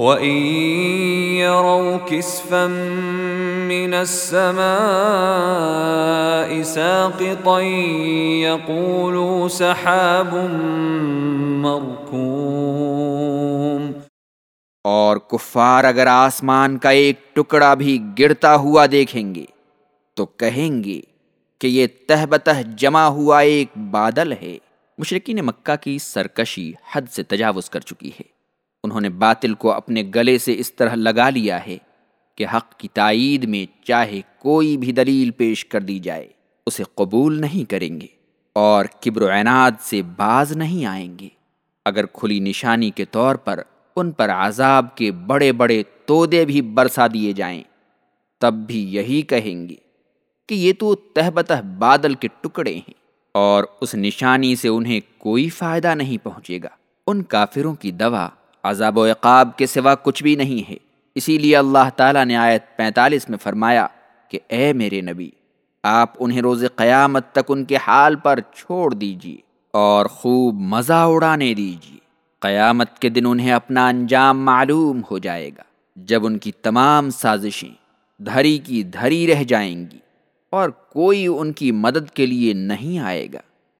وَإِن يَرَوْا كِسْفًا مِّنَ السَّمَاءِ سَاقِطًا يَقُولُوا سَحَابٌ مَّرْكُومٌ اور کفار اگر آسمان کا ایک ٹکڑا بھی گرتا ہوا دیکھیں گے، تو کہیں گے کہ یہ تہ بتہ جمع ہوا ایک بادل ہے۔ مشرقین مکہ کی سرکشی حد سے تجاوز کر چکی ہے۔ انہوں نے باطل کو اپنے گلے سے اس طرح لگا لیا ہے کہ حق کی تائید میں چاہے کوئی بھی دلیل پیش کر دی جائے، اسے قبول نہیں کریں گے اور کبر و عناد سے باز نہیں آئیں گے۔ اگر کھلی نشانی کے طور پر ان پر عذاب کے بڑے بڑے تودے بھی برسا دیے جائیں، تب بھی یہی کہیں گے کہ یہ تو تہ بتہ بادل کے ٹکڑے ہیں اور اس نشانی سے انہیں کوئی فائدہ نہیں پہنچے گا۔ ان کافروں کی دوا عذاب و عقاب کے سوا کچھ بھی نہیں ہے۔ اسی لیے اللہ تعالیٰ نے آیت پینتالیس میں فرمایا کہ اے میرے نبی، آپ انہیں روز قیامت تک ان کے حال پر چھوڑ دیجیے اور خوب مزہ اڑانے دیجیے قیامت کے دن انہیں اپنا انجام معلوم ہو جائے گا جب ان کی تمام سازشیں دھری کی دھری رہ جائیں گی اور کوئی ان کی مدد کے لیے نہیں آئے گا۔